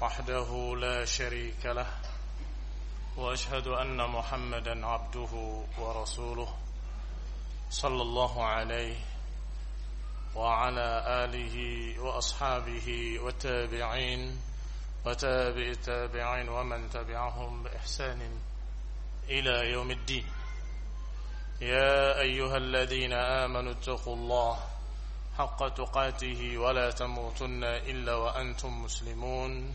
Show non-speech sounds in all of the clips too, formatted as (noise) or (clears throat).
وحده لا شريك له وأشهد أن محمدا عبده ورسوله صلى الله عليه وعلى آله وأصحابه والتابعين وتابع التابعين ومن تبعهم بإحسان إلى يوم الدين. يا أيها الذين آمنوا اتقوا الله حق تقاته ولا تموتن إلا وأنتم مسلمون.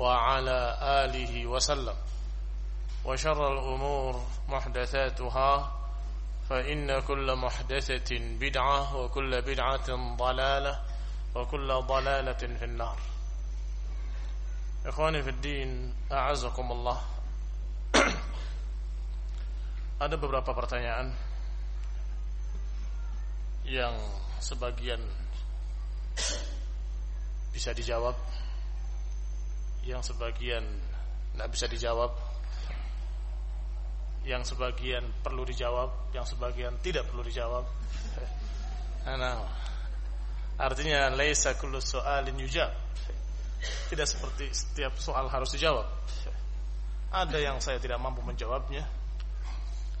وعلى آله وسلم. وشر الأمور محدثاتها فإن كل محدثة بدعة وكل بدعة ضلالة وكل ضلالة في النار. إخواني في الدين أعزكم الله. (clears throat) Ada beberapa pertanyaan yang sebagian bisa dijawab. Yang sebagian tidak bisa dijawab. Yang sebagian perlu dijawab. Yang sebagian tidak perlu dijawab. (laughs) Nah, artinya laisa kullu soalin yujab. Tidak seperti setiap soal harus dijawab. Ada yang saya tidak mampu menjawabnya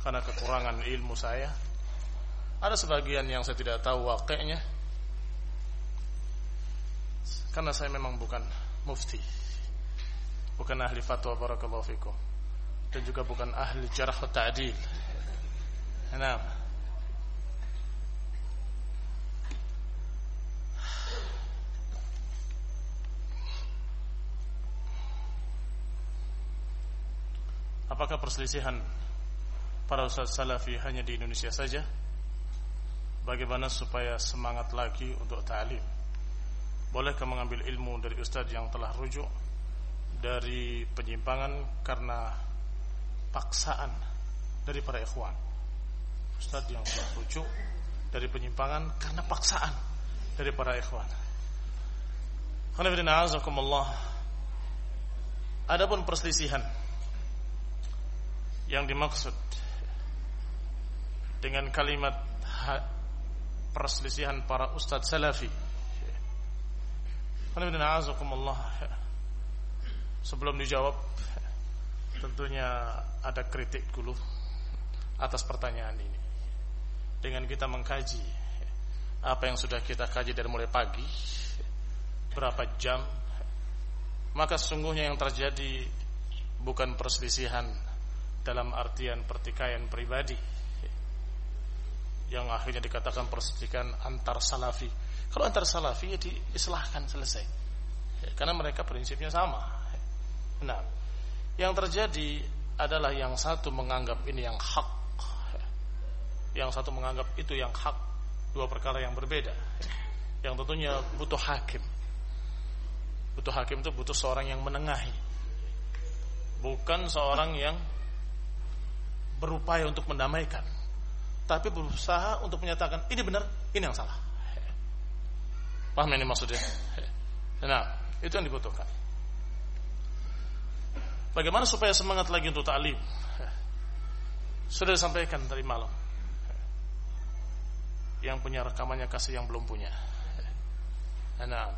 karena kekurangan ilmu saya. Ada sebagian yang saya tidak tahu wakilnya. Karena saya memang bukan mufti bukan ahli fatwa barakallahu fikum dan juga bukan ahli jarh wa ta'dil. Nah. Apakah perselisihan para ustaz salafi hanya di Indonesia saja? Bagaimana supaya semangat lagi untuk ta'lim? Bolehkah mengambil ilmu dari ustaz yang telah rujuk dari penyimpangan karena paksaan dari para ikhwan. Ustaz yang rujuk dari penyimpangan karena paksaan dari para ikhwan. Adapun perselisihan yang dimaksud dengan kalimat perselisihan para ustadz salafi. Sebelum dijawab tentunya ada kritik dulu atas pertanyaan ini. Dengan kita mengkaji apa yang sudah kita kaji dari mulai pagi, berapa jam, maka sesungguhnya yang terjadi bukan perselisihan dalam artian pertikaian pribadi yang akhirnya dikatakan perselisihan antar salafi. Kalau antar salafi ya diislahkan selesai. Karena mereka prinsipnya sama. Nah, yang terjadi adalah yang satu menganggap ini yang hak, yang satu menganggap itu yang hak, dua perkara yang berbeda. Yang tentunya butuh hakim. Butuh hakim itu butuh seorang yang menengahi, bukan seorang yang berupaya untuk mendamaikan, tapi berusaha untuk menyatakan ini benar, ini yang salah. Paham ini maksudnya? Nah, itu yang dibutuhkan. Bagaimana supaya semangat lagi untuk ta'lim? Sudah disampaikan tadi malam. Yang punya rekamannya kasih yang belum punya. Nah,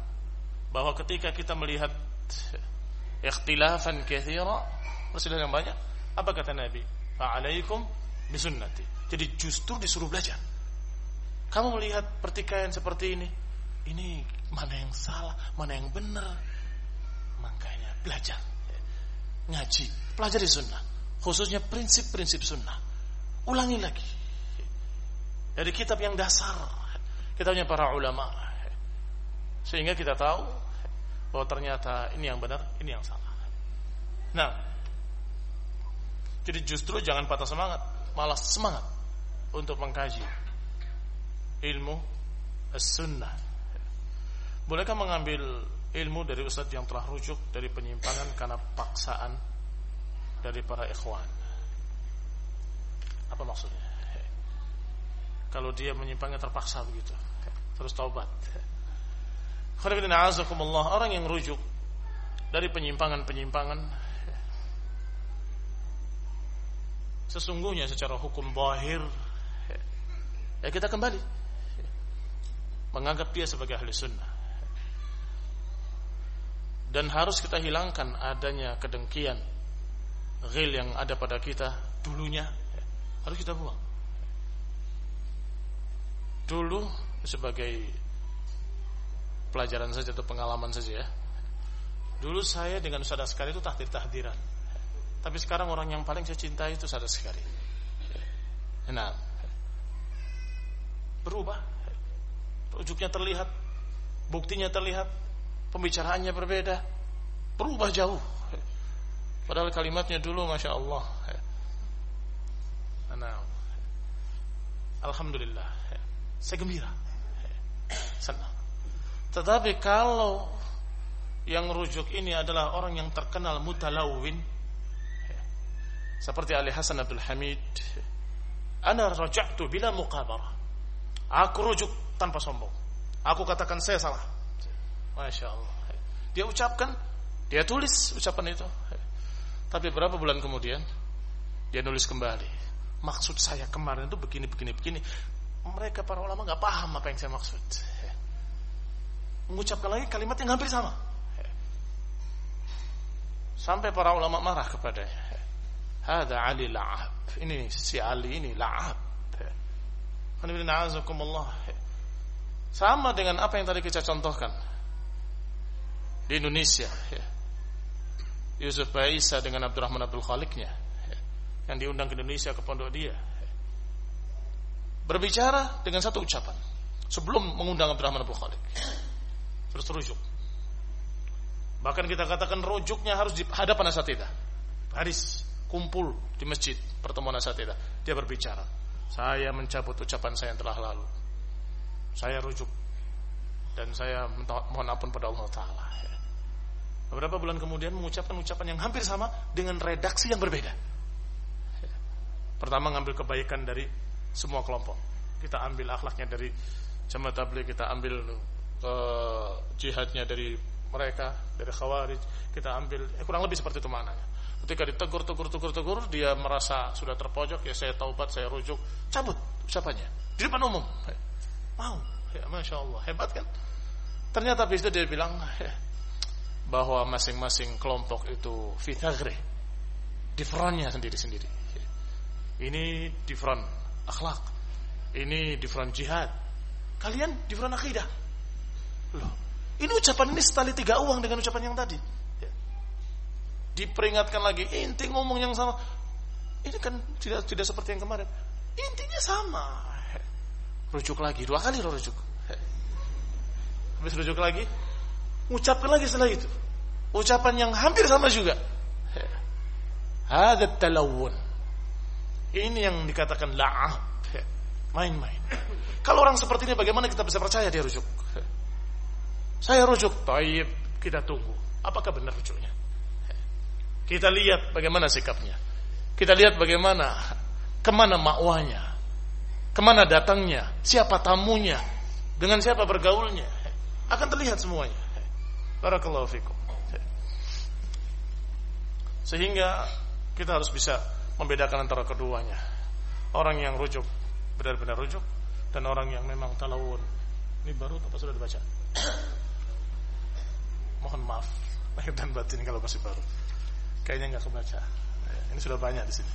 bahwa ketika kita melihat ikhtilafan katsira, perselisihan yang banyak, apa kata Nabi? Fa'alaikum bisunnati. Jadi justru disuruh belajar. Kamu melihat pertikaian seperti ini, ini mana yang salah, mana yang benar. Makanya belajar. Ngaji, pelajari sunnah. Khususnya prinsip-prinsip sunnah. Ulangi lagi. Dari kitab yang dasar. Kitabnya para ulama. Sehingga kita tahu bahwa ternyata ini yang benar, ini yang salah. Nah, jadi justru jangan patah semangat, malah semangat untuk mengkaji ilmu sunnah. Bolehkah mengambil ilmu dari ustadz yang telah rujuk dari penyimpangan karena paksaan dari para ikhwan. Apa maksudnya? Kalau dia menyimpangnya terpaksa begitu, terus taubat. Orang yang rujuk dari penyimpangan-penyimpangan sesungguhnya secara hukum bahir ya kita kembali menganggap dia sebagai ahli sunnah dan harus kita hilangkan adanya kedengkian ghil yang ada pada kita dulunya harus kita buang. Dulu sebagai pelajaran saja atau pengalaman saja ya. Dulu saya dengan Ustaz sekali itu tahdir tahdiran. Tapi sekarang orang yang paling saya cintai itu Ustaz sekali. Nah, berubah. Rujuknya terlihat, buktinya terlihat, pembicaraannya berbeda, berubah jauh. Padahal kalimatnya dulu Masya Allah. Nah, Alhamdulillah. Saya gembira. Senang. Tetapi kalau Yang rujuk ini adalah orang yang terkenal mutalawin Seperti Ali Hasan Abdul Hamid Ana raja'tu bila muqabarah. Aku rujuk tanpa sombong. Aku katakan saya salah Masya Allah Dia ucapkan Dia tulis ucapan itu tapi berapa bulan kemudian dia nulis kembali. Maksud saya kemarin itu begini begini begini. Mereka para ulama nggak paham apa yang saya maksud. Mengucapkan lagi kalimat yang hampir sama. Sampai para ulama marah kepadanya. Hada Ali La'ab. Ini si Ali ini La'ab. Sama dengan apa yang tadi kita contohkan di Indonesia. Yusuf Baisa dengan Abdurrahman Abdul Khaliknya yang diundang ke Indonesia ke pondok dia berbicara dengan satu ucapan sebelum mengundang Abdurrahman Abdul Khalik terus rujuk. Bahkan kita katakan rujuknya harus di hadapan asatidah. Haris kumpul di masjid pertemuan asatidah. Dia berbicara saya mencabut ucapan saya yang telah lalu. Saya rujuk. Dan saya mohon ampun pada Allah Ta'ala Beberapa bulan kemudian mengucapkan ucapan yang hampir sama dengan redaksi yang berbeda. Pertama ngambil kebaikan dari semua kelompok. Kita ambil akhlaknya dari jamaah tabligh, kita ambil uh, jihadnya dari mereka, dari khawarij, kita ambil eh, kurang lebih seperti itu maknanya. Ketika ditegur, tegur, tegur, tegur, dia merasa sudah terpojok, ya saya taubat, saya rujuk, cabut ucapannya di depan umum. Mau, ya, masya Allah, hebat kan? Ternyata habis dia bilang, ya, bahwa masing-masing kelompok itu fitagre di frontnya sendiri-sendiri. Ini di front akhlak, ini di front jihad, kalian di front akidah. Loh, ini ucapan ini setali tiga uang dengan ucapan yang tadi. Ya. Diperingatkan lagi, inti ngomong yang sama. Ini kan tidak tidak seperti yang kemarin. Intinya sama. Rujuk lagi, dua kali rujuk. Habis rujuk lagi, ucapkan lagi setelah itu. Ucapan yang hampir sama juga. Ada talawun. Ini yang dikatakan la'ab main-main. Kalau orang seperti ini bagaimana kita bisa percaya dia rujuk? Saya rujuk. Taib. Kita tunggu. Apakah benar rujuknya? Kita lihat bagaimana sikapnya. Kita lihat bagaimana ke mana makwanya ke mana datangnya siapa tamunya dengan siapa bergaulnya. Akan terlihat semuanya barakallahu fikum. Sehingga kita harus bisa membedakan antara keduanya. orang yang rujuk benar-benar rujuk dan orang yang memang talawun. Ini baru apa sudah dibaca? Mohon maaf lahir dan batin kalau masih baru. Kayaknya nggak kebaca. Ini sudah banyak di sini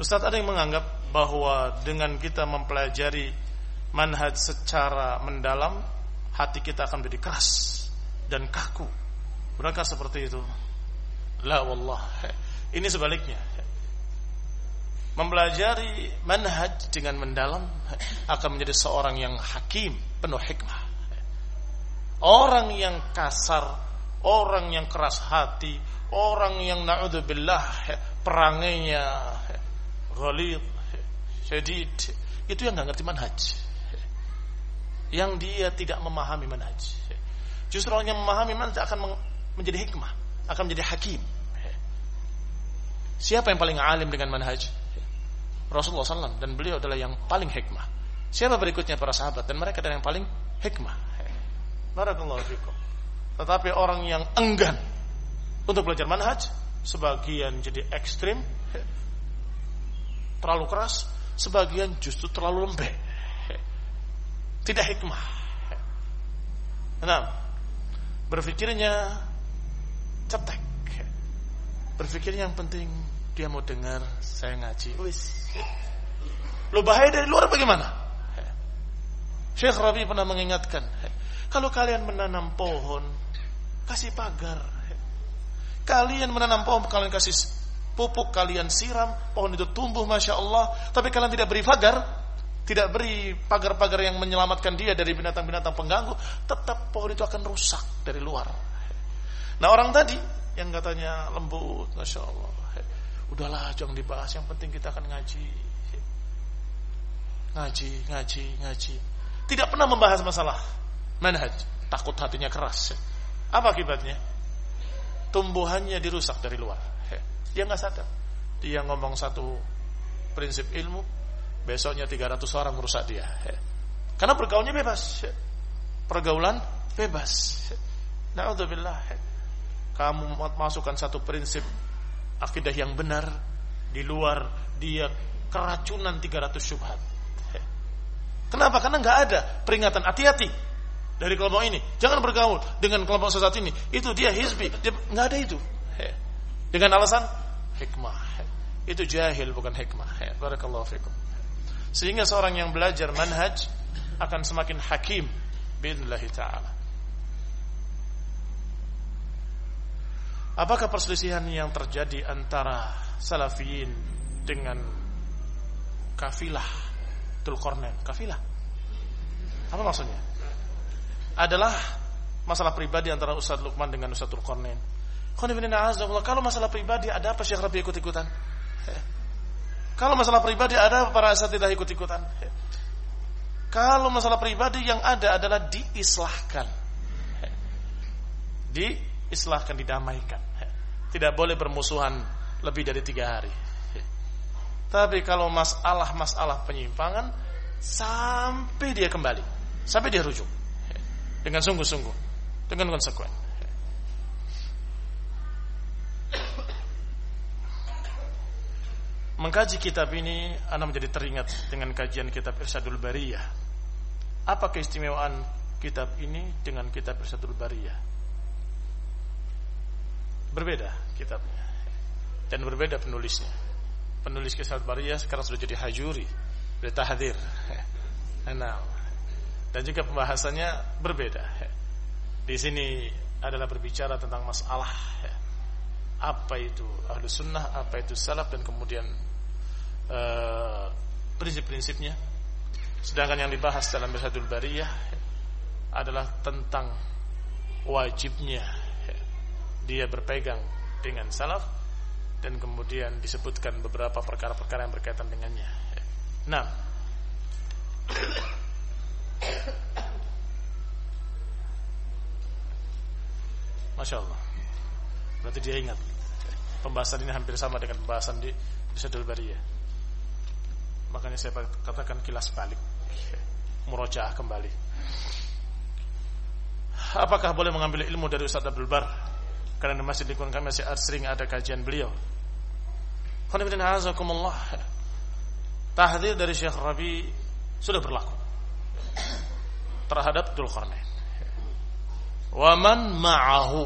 Ustadz ada yang menganggap bahwa dengan kita mempelajari manhaj secara mendalam hati kita akan menjadi keras dan kaku. Benarkah seperti itu? La wallah. Ini sebaliknya. Mempelajari manhaj dengan mendalam akan menjadi seorang yang hakim, penuh hikmah. Orang yang kasar, orang yang keras hati, orang yang naudzubillah perangainya ghalid, syadid, itu yang nggak ngerti manhaj. Yang dia tidak memahami manhaj. Justru orang yang memahami manhaj akan menjadi hikmah, akan menjadi hakim. Siapa yang paling alim dengan manhaj? Rasulullah SAW dan beliau adalah yang paling hikmah. Siapa berikutnya para sahabat dan mereka adalah yang paling hikmah. Barakallahu fikum. Tetapi orang yang enggan untuk belajar manhaj, sebagian jadi ekstrim, terlalu keras, sebagian justru terlalu lembek. Tidak hikmah. Nah, berpikirnya cetek. Berpikirnya yang penting dia mau dengar saya ngaji. Wis. Lo bahaya dari luar bagaimana? Syekh Rabi pernah mengingatkan, kalau kalian menanam pohon, kasih pagar. Kalian menanam pohon, kalian kasih pupuk kalian siram, pohon itu tumbuh masya Allah, tapi kalian tidak beri pagar, tidak beri pagar-pagar yang menyelamatkan dia dari binatang-binatang pengganggu, tetap pohon itu akan rusak dari luar. Nah orang tadi yang katanya lembut, masya Allah, udahlah jangan dibahas, yang penting kita akan ngaji, ngaji, ngaji, ngaji. Tidak pernah membahas masalah manhaj, takut hatinya keras. Apa akibatnya? Tumbuhannya dirusak dari luar dia nggak sadar. Dia ngomong satu prinsip ilmu, besoknya 300 orang merusak dia. Karena pergaulannya bebas. Pergaulan bebas. Na'udzubillah. Kamu masukkan satu prinsip akidah yang benar di luar dia keracunan 300 syubhat. Kenapa? Karena nggak ada peringatan hati-hati dari kelompok ini. Jangan bergaul dengan kelompok sesat ini. Itu dia hizbi. Nggak ada itu. Dengan alasan hikmah. Itu jahil bukan hikmah. Barakallahu fikum. Sehingga seorang yang belajar manhaj akan semakin hakim billahi taala. Apakah perselisihan yang terjadi antara salafiyin dengan kafilah Tulkornen? Kafilah. Apa maksudnya? Adalah masalah pribadi antara Ustaz Lukman dengan Ustaz Tulkornen kalau masalah pribadi ada apa Syekh Rabi ikut-ikutan? Kalau masalah pribadi ada para tidak ikut-ikutan? Kalau masalah pribadi yang ada adalah diislahkan. Diislahkan, didamaikan. Tidak boleh bermusuhan lebih dari tiga hari. Tapi kalau masalah-masalah penyimpangan sampai dia kembali, sampai dia rujuk dengan sungguh-sungguh, dengan konsekuen. Mengkaji kitab ini Anda menjadi teringat dengan kajian kitab Irsyadul Bariyah. Apa keistimewaan kitab ini dengan kitab Irsyadul Bariyah? Berbeda kitabnya Dan berbeda penulisnya. Penulis Irsyadul Bariyah sekarang sudah jadi hajuri Sudah tahdir. Nah, Dan juga pembahasannya berbeda. Di sini adalah berbicara tentang masalah apa itu ahlu sunnah, apa itu salaf dan kemudian Eh, prinsip-prinsipnya. Sedangkan yang dibahas dalam Irsyadul Bariyah adalah tentang wajibnya dia berpegang dengan salaf dan kemudian disebutkan beberapa perkara-perkara yang berkaitan dengannya. Nah, Masya Allah Berarti dia ingat Pembahasan ini hampir sama dengan pembahasan di Sadul Bariyah Makanya saya katakan kilas balik Murojaah kembali Apakah boleh mengambil ilmu dari Ustaz Abdul Bar Karena di masjid lingkungan kami masih sering ada kajian beliau. Tahdir dari Syekh Rabi sudah berlaku terhadap Dzulqarnain. Waman ma'ahu.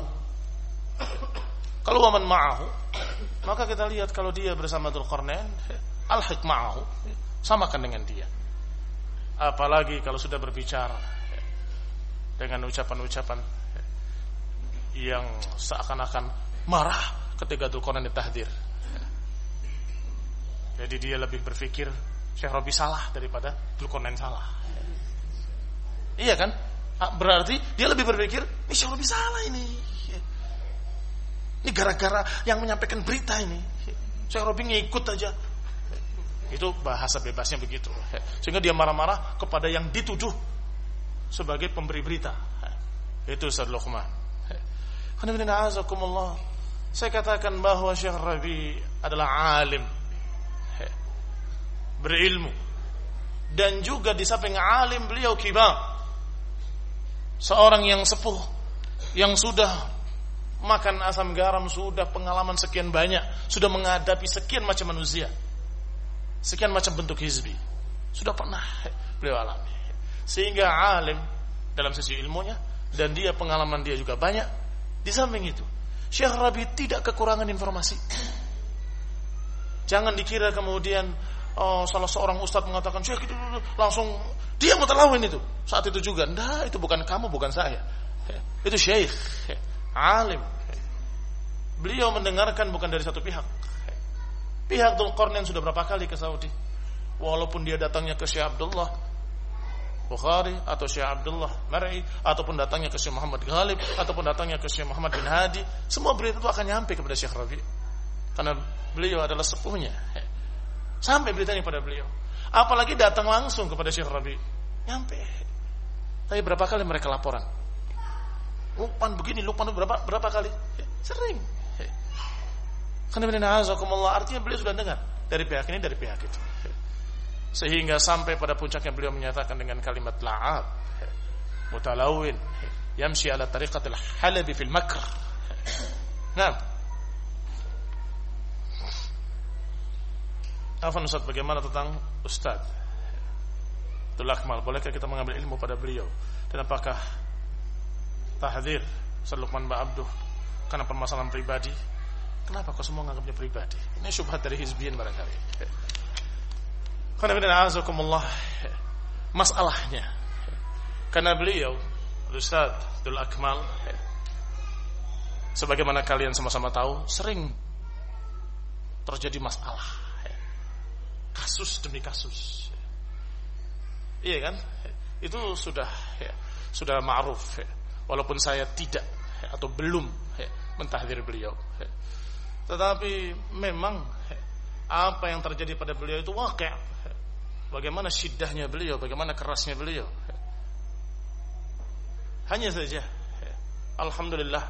Kalau waman ma'ahu, maka kita lihat kalau dia bersama Dzulqarnain, al-hik ma'ahu, samakan dengan dia. Apalagi kalau sudah berbicara dengan ucapan-ucapan yang seakan-akan marah ketika Dzulqarnain ditahdir. Jadi dia lebih berpikir Syekh Robi salah daripada Dzulqarnain salah. Iya kan? Ah, berarti dia lebih berpikir ini Syekh Robi salah ini. Ini gara-gara yang menyampaikan berita ini. Syekh Robi ngikut aja. Itu bahasa bebasnya begitu. Sehingga dia marah-marah kepada yang dituduh sebagai pemberi berita. Itu Ustaz Luqman. Saya katakan bahwa Syekh Rabi adalah alim berilmu dan juga di samping alim beliau kibar seorang yang sepuh yang sudah makan asam garam sudah pengalaman sekian banyak sudah menghadapi sekian macam manusia sekian macam bentuk hizbi. Sudah pernah beliau alami. Sehingga alim dalam sisi ilmunya dan dia pengalaman dia juga banyak. Di samping itu Syekh Rabi tidak kekurangan informasi. Jangan dikira kemudian oh, salah seorang ustadz mengatakan syekh itu langsung dia mutalawin itu. Saat itu juga nah itu bukan kamu bukan saya. Itu syekh alim. Beliau mendengarkan bukan dari satu pihak pihak Dzulqarnain sudah berapa kali ke Saudi walaupun dia datangnya ke Syekh Abdullah Bukhari atau Syekh Abdullah Mar'i ataupun datangnya ke Syekh Muhammad Ghalib ataupun datangnya ke Syekh Muhammad bin Hadi semua berita itu akan nyampe kepada Syekh Rabi karena beliau adalah sepuhnya Sampai beritanya pada beliau. Apalagi datang langsung kepada Syekh Rabi. Nyampe. Tapi berapa kali mereka laporan? Lukman begini, Lukman berapa berapa kali? Sering. Artinya beliau sudah dengar dari pihak ini dari pihak itu. Sehingga sampai pada puncaknya beliau menyatakan dengan kalimat la'ab mutalawin yamshi ala tariqatil halabi fil makr. Nah, Afan Ustaz bagaimana tentang Ustaz Abdul Akmal Bolehkah kita mengambil ilmu pada beliau Dan apakah Tahdir Ustaz Luqman Abduh Karena permasalahan pribadi Kenapa kau semua menganggapnya pribadi Ini syubhat dari hizbiyin barangkali Karena azakumullah Masalahnya Karena beliau Ustaz Abdul Akmal Sebagaimana kalian sama-sama tahu Sering Terjadi masalah kasus demi kasus. Iya kan? Itu sudah ya, sudah ma'ruf ya. Walaupun saya tidak atau belum ya, mentahdir beliau. Ya. Tetapi memang apa yang terjadi pada beliau itu wakil. Bagaimana syiddahnya beliau, bagaimana kerasnya beliau. Ya. Hanya saja Alhamdulillah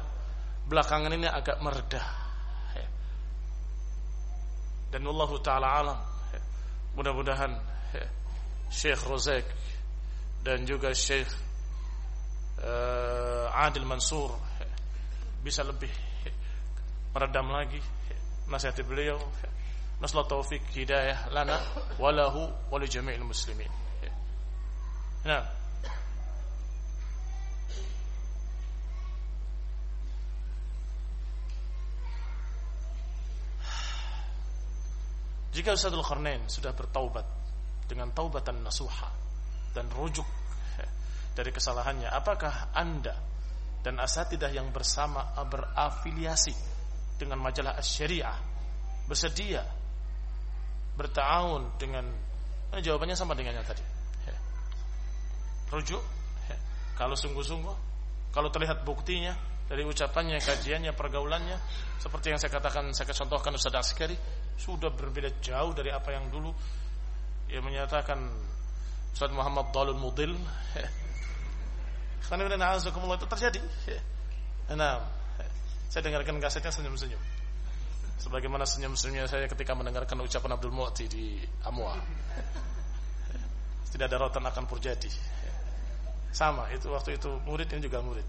belakangan ini agak meredah. Dan Allah Ta'ala alam Mudah-mudahan Syekh Rozek dan juga Syekh uh, Adil Mansur bisa lebih meredam lagi nasihat beliau. Nasla taufik hidayah lana walahu wali jami'il muslimin. Nah, Jika Ustadzul Qarnain sudah bertaubat dengan taubatan nasuha dan rujuk dari kesalahannya, apakah Anda dan asatidah yang bersama berafiliasi dengan majalah Asy-Syariah bersedia bertahun dengan nah, jawabannya sama dengan yang tadi. Rujuk kalau sungguh-sungguh kalau terlihat buktinya dari ucapannya, kajiannya, pergaulannya seperti yang saya katakan, saya contohkan Ustaz Askari sudah berbeda jauh dari apa yang dulu ia menyatakan Ustaz Muhammad Dalul Mudil karena itu terjadi nah saya dengarkan kasetnya senyum-senyum sebagaimana senyum-senyumnya saya ketika mendengarkan ucapan Abdul Mu'ti di Amwa tidak ada rotan akan purjadi sama itu waktu itu murid ini juga murid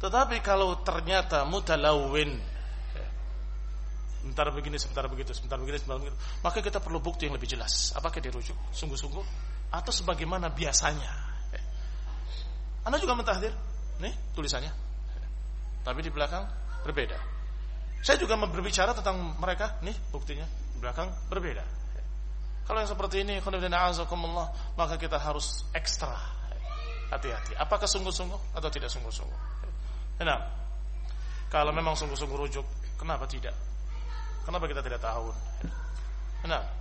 Tetapi kalau ternyata mutalawin sebentar begini, sebentar begitu, sebentar begini, sebentar begitu. Maka kita perlu bukti yang lebih jelas. Apakah dirujuk sungguh-sungguh atau sebagaimana biasanya? Anda juga mentahdir, nih tulisannya. Tapi di belakang berbeda. Saya juga berbicara tentang mereka, nih buktinya di belakang berbeda. Kalau yang seperti ini, maka kita harus ekstra hati-hati. Apakah sungguh-sungguh atau tidak sungguh-sungguh? Nah, kalau memang sungguh-sungguh rujuk, kenapa tidak? Kenapa kita tidak tahu? Nah.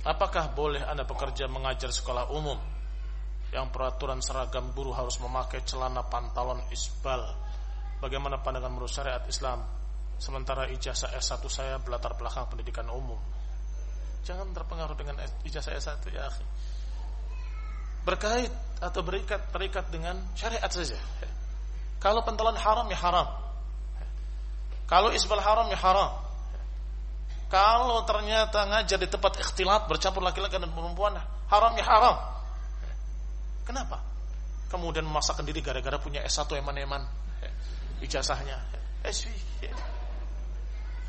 Apakah boleh Anda bekerja mengajar sekolah umum yang peraturan seragam guru harus memakai celana pantalon isbal? Bagaimana pandangan menurut syariat Islam? Sementara ijazah S1 saya berlatar belakang pendidikan umum. Jangan terpengaruh dengan ijazah S1 ya, akhi berkait atau berikat terikat dengan syariat saja. Kalau pentelan haram ya haram. Kalau isbal haram ya haram. Kalau ternyata ngajar di tempat ikhtilat bercampur laki-laki dan perempuan haram ya haram. Kenapa? Kemudian memaksakan diri gara-gara punya S1 eman-eman ijazahnya. SV.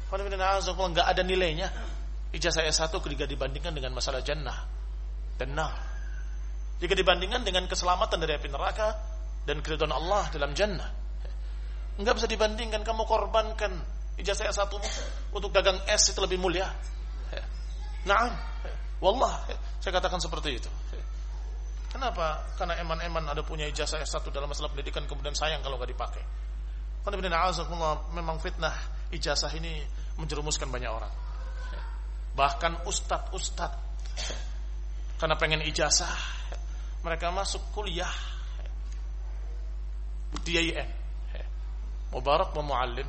Kalau nggak ada nilainya ijazah S1 ketika dibandingkan dengan masalah jannah dan jika dibandingkan dengan keselamatan dari api neraka dan keridhaan Allah dalam jannah. Enggak bisa dibandingkan kamu korbankan ijazah s satu untuk dagang es itu lebih mulia. Nah, wallah saya katakan seperti itu. Kenapa? Karena eman-eman ada punya ijazah S1 dalam masalah pendidikan kemudian sayang kalau nggak dipakai. Karena memang fitnah ijazah ini menjerumuskan banyak orang. Bahkan ustadz-ustadz karena pengen ijazah mereka masuk kuliah di IAIN Mubarak Muallim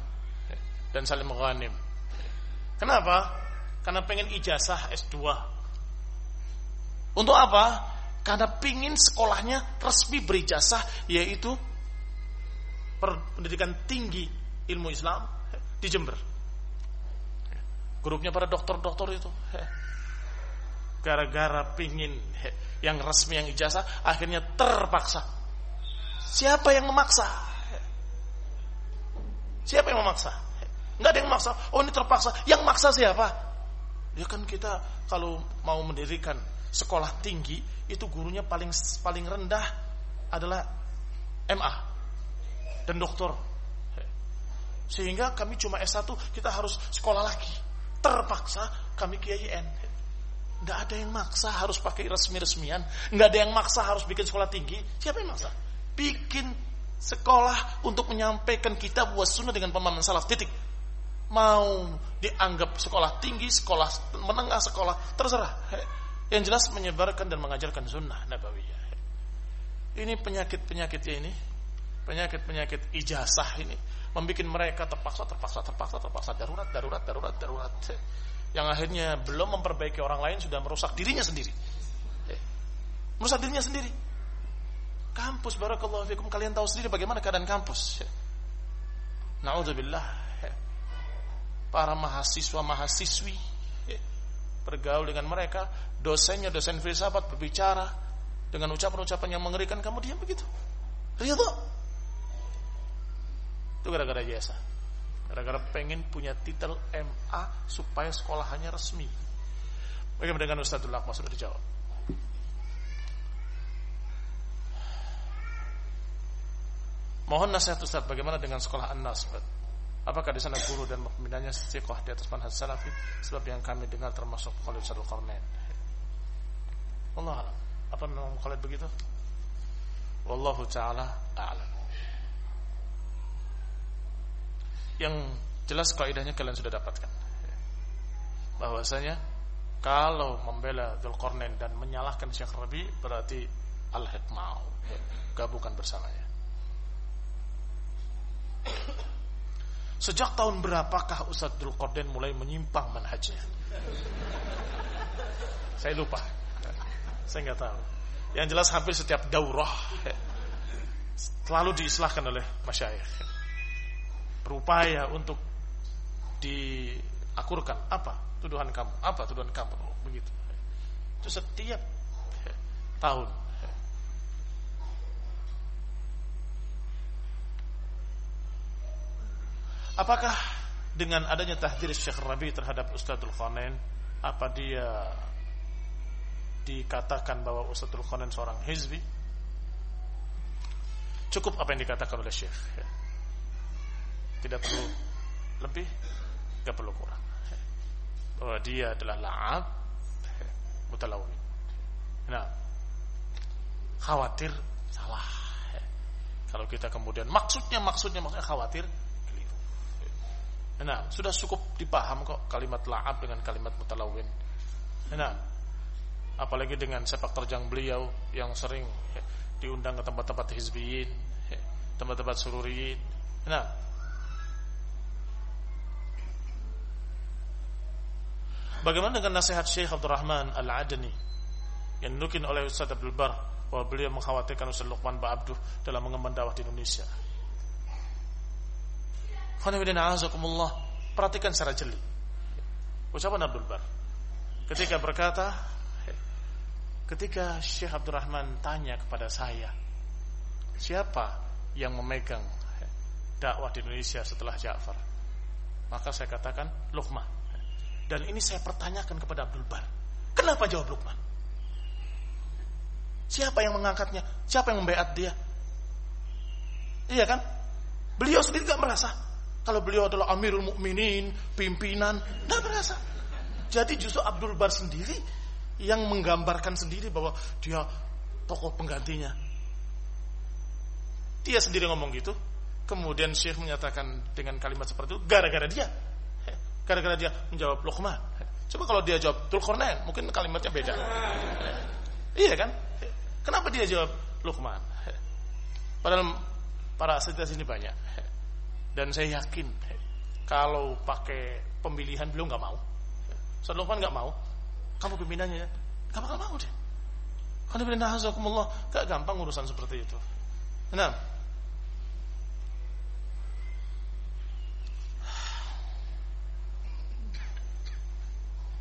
dan Salim Ghanim kenapa? karena pengen ijazah S2 untuk apa? karena pingin sekolahnya resmi berijazah yaitu pendidikan tinggi ilmu Islam di Jember. Grupnya para dokter-dokter itu. Gara-gara pingin yang resmi yang ijazah akhirnya terpaksa. Siapa yang memaksa? Siapa yang memaksa nggak ada yang memaksa oh ini terpaksa yang maksa siapa ya kan kita kalau mau mendirikan sekolah tinggi itu gurunya paling paling rendah adalah MA dan doktor sehingga kami cuma S1 kita harus sekolah lagi terpaksa kami KIN Nggak ada yang maksa harus pakai resmi-resmian. Nggak ada yang maksa harus bikin sekolah tinggi. Siapa yang maksa? Bikin sekolah untuk menyampaikan kita buat sunnah dengan pemahaman salaf. Titik. Mau dianggap sekolah tinggi, sekolah menengah, sekolah terserah. Yang jelas menyebarkan dan mengajarkan sunnah nabawiyah. Ini penyakit-penyakitnya ini, penyakit-penyakit ijazah ini, membuat mereka terpaksa, terpaksa, terpaksa, terpaksa, darurat, darurat, darurat, darurat yang akhirnya belum memperbaiki orang lain sudah merusak dirinya sendiri. Merusak dirinya sendiri. Kampus barakallahu fikum kalian tahu sendiri bagaimana keadaan kampus. Nauzubillah. Para mahasiswa mahasiswi bergaul dengan mereka, dosennya dosen filsafat berbicara dengan ucapan-ucapan yang mengerikan kamu diam begitu. Ridho. Itu gara-gara jasa. Gara-gara pengen punya titel MA supaya sekolahannya resmi. Bagaimana dengan Ustazul Lakma sudah dijawab? Mohon nasihat Ustaz bagaimana dengan sekolah An-Nas Apakah di sana guru dan pembinanya istiqah di atas manhaj salafi sebab yang kami dengar termasuk Khalid Sadul Qarnain. Allah alam. Apa memang Khalid begitu? Wallahu taala a'lam. yang jelas kaidahnya kalian sudah dapatkan bahwasanya kalau membela Dzulqarnain dan menyalahkan Syekh Rabi berarti al-hikmah gabungkan bersamanya Sejak tahun berapakah Ustadz Dzulqarnain mulai menyimpang manhajnya? Saya lupa. Saya nggak tahu. Yang jelas hampir setiap daurah Selalu diislahkan oleh masyayikh berupaya untuk diakurkan. Apa tuduhan kamu? Apa tuduhan kamu? Oh, begitu. Itu setiap tahun. Apakah dengan adanya tahdir Syekh Rabi terhadap Ustadzul Khonen apa dia dikatakan bahwa Ustadzul Khonen seorang hizbi? Cukup apa yang dikatakan oleh Syekh. Tidak perlu lebih, tidak perlu kurang. Bahwa dia adalah la'ab mutalawin. Nah, khawatir salah. Kalau kita kemudian maksudnya maksudnya maksudnya khawatir. Nah, sudah cukup dipaham kok kalimat la'ab dengan kalimat mutalawin. Nah, apalagi dengan sepak terjang beliau yang sering diundang ke tempat-tempat hizbiyin, tempat-tempat sururiyin. Nah, Bagaimana dengan nasihat Syekh Abdurrahman Al-Adni yang nukil oleh Ustaz Abdul Bar bahwa beliau mengkhawatirkan Ustaz Luqman Ba'abduh dalam mengemban dakwah di Indonesia. Perhatikan secara jeli. Ucapan Abdul Bar. Ketika berkata, ketika Syekh Abdurrahman tanya kepada saya, siapa yang memegang dakwah di Indonesia setelah Ja'far? Maka saya katakan Luqman. Dan ini saya pertanyakan kepada Abdul Bar. Kenapa jawab Luqman? Siapa yang mengangkatnya? Siapa yang membeat dia? Iya kan? Beliau sendiri gak merasa. Kalau beliau adalah Amirul Mukminin, pimpinan, gak merasa. Jadi justru Abdul Bar sendiri yang menggambarkan sendiri bahwa dia tokoh penggantinya. Dia sendiri ngomong gitu. Kemudian Syekh menyatakan dengan kalimat seperti itu gara-gara dia. Gara-gara dia menjawab Luqman. Coba kalau dia jawab Dulkornain, mungkin kalimatnya beda. Iya kan? Kenapa dia jawab Luqman? Padahal para asetitas ini banyak. Dan saya yakin kalau pakai pemilihan beliau nggak mau. Ustaz Luqman nggak mau. Kamu pimpinannya, nggak bakal mau deh. Karena bila hazakumullah gak gampang urusan seperti itu. Nah,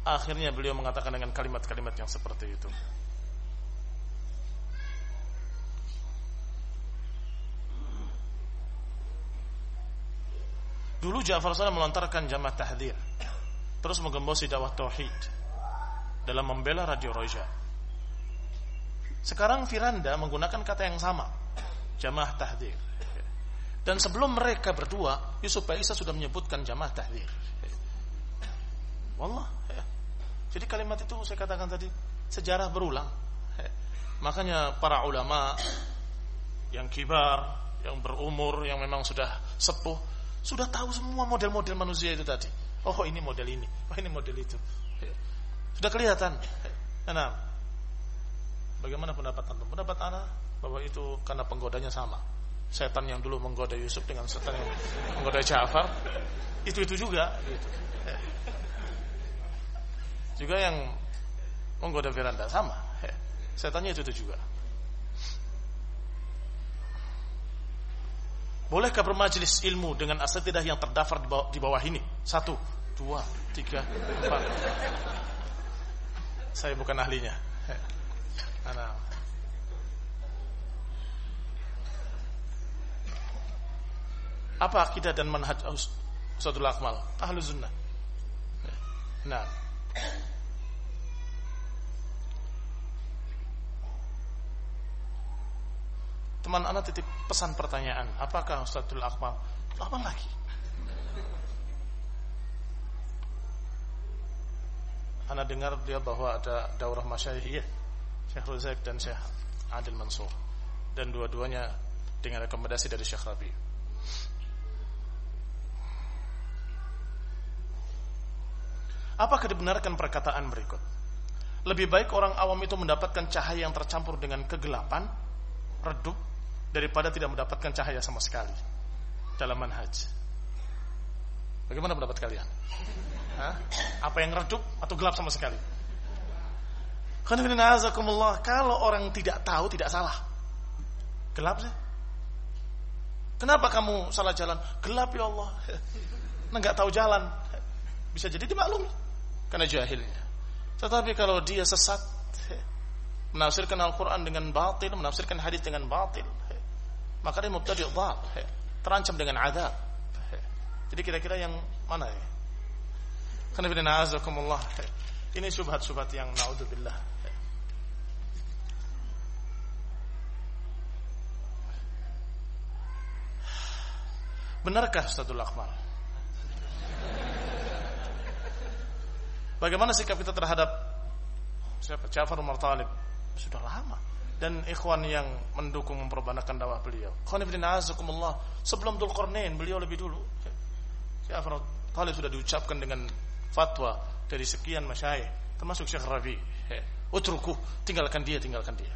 akhirnya beliau mengatakan dengan kalimat-kalimat yang seperti itu. Dulu Ja'far Saleh melontarkan jamaah tahdir Terus menggembosi dakwah tauhid Dalam membela Radio Roja. Sekarang Firanda menggunakan kata yang sama Jamaah tahdir. Dan sebelum mereka berdua Yusuf Isa sudah menyebutkan jamaah tahdir. Wallah. Jadi kalimat itu saya katakan tadi Sejarah berulang Makanya para ulama Yang kibar Yang berumur Yang memang sudah sepuh sudah tahu semua model-model manusia itu tadi. Oh ini model ini, oh ini model itu. Sudah kelihatan. Nah, bagaimana pendapat anda? Pendapat anda bahwa itu karena penggodanya sama. Setan yang dulu menggoda Yusuf dengan setan yang menggoda Ja'far, itu itu juga. Gitu. Juga yang menggoda Veranda sama. Setannya itu itu juga. Bolehkah bermajlis ilmu dengan asatidah yang terdaftar di bawah, di bawah ini? Satu, dua, tiga, empat. Saya bukan ahlinya. Ana. Apa akidah dan manhaj Ustadzul Akmal? Ahlu sunnah. Nah. Teman anak titip pesan pertanyaan, apakah Ustadzul Akmal? Apa lagi? Anak dengar dia bahwa ada daurah masyayikh, iya. Syekh Ruzaik dan Syekh Adil Mansur. Dan dua-duanya dengan rekomendasi dari Syekh Rabi. Apakah dibenarkan perkataan berikut? Lebih baik orang awam itu mendapatkan cahaya yang tercampur dengan kegelapan, redup, daripada tidak mendapatkan cahaya sama sekali dalam manhaj. Bagaimana pendapat kalian? Hah? Apa yang redup atau gelap sama sekali? Kalau orang tidak tahu tidak salah. Gelap sih. Kenapa kamu salah jalan? Gelap ya Allah. Enggak tahu jalan. Bisa jadi dimaklumi karena jahilnya. Tetapi kalau dia sesat, menafsirkan Al-Quran dengan batil, menafsirkan hadis dengan batil, maka dia mubtadi' dhal, terancam dengan adab. Jadi kira-kira yang mana ya? Karena Ini subhat-subhat yang naudzubillah. Benarkah Ustazul Akmal? Bagaimana sikap kita terhadap siapa? Ja'far Umar Talib? Sudah lama. Dan ikhwan yang mendukung memperbanakan dakwah beliau. Sebelum Dzulqarnain beliau lebih dulu. Ja'far Talib sudah diucapkan dengan fatwa dari sekian masyayikh termasuk Syekh Rabi. Utruku, tinggalkan dia, tinggalkan dia.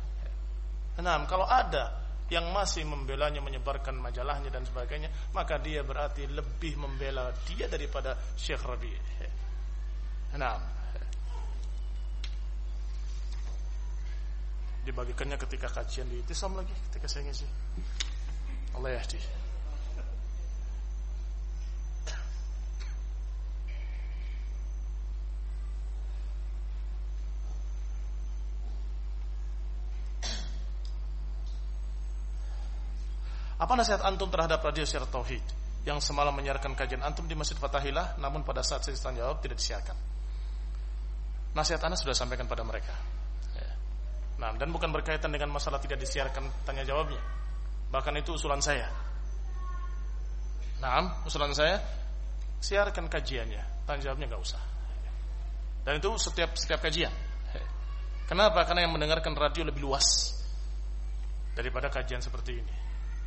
Nah, kalau ada yang masih membelanya menyebarkan majalahnya dan sebagainya, maka dia berarti lebih membela dia daripada Syekh Rabi. Nah, dibagikannya ketika kajian di Itisam lagi ketika saya ngisi. Allah yahdi. Apa nasihat antum terhadap radio siar tauhid yang semalam menyiarkan kajian antum di Masjid Fatahilah namun pada saat saya tanya jawab tidak disiarkan? Nasihat Anda sudah sampaikan pada mereka. Nah, dan bukan berkaitan dengan masalah tidak disiarkan tanya jawabnya. Bahkan itu usulan saya. Nah, usulan saya siarkan kajiannya, tanya jawabnya nggak usah. Dan itu setiap setiap kajian. Kenapa? Karena yang mendengarkan radio lebih luas daripada kajian seperti ini.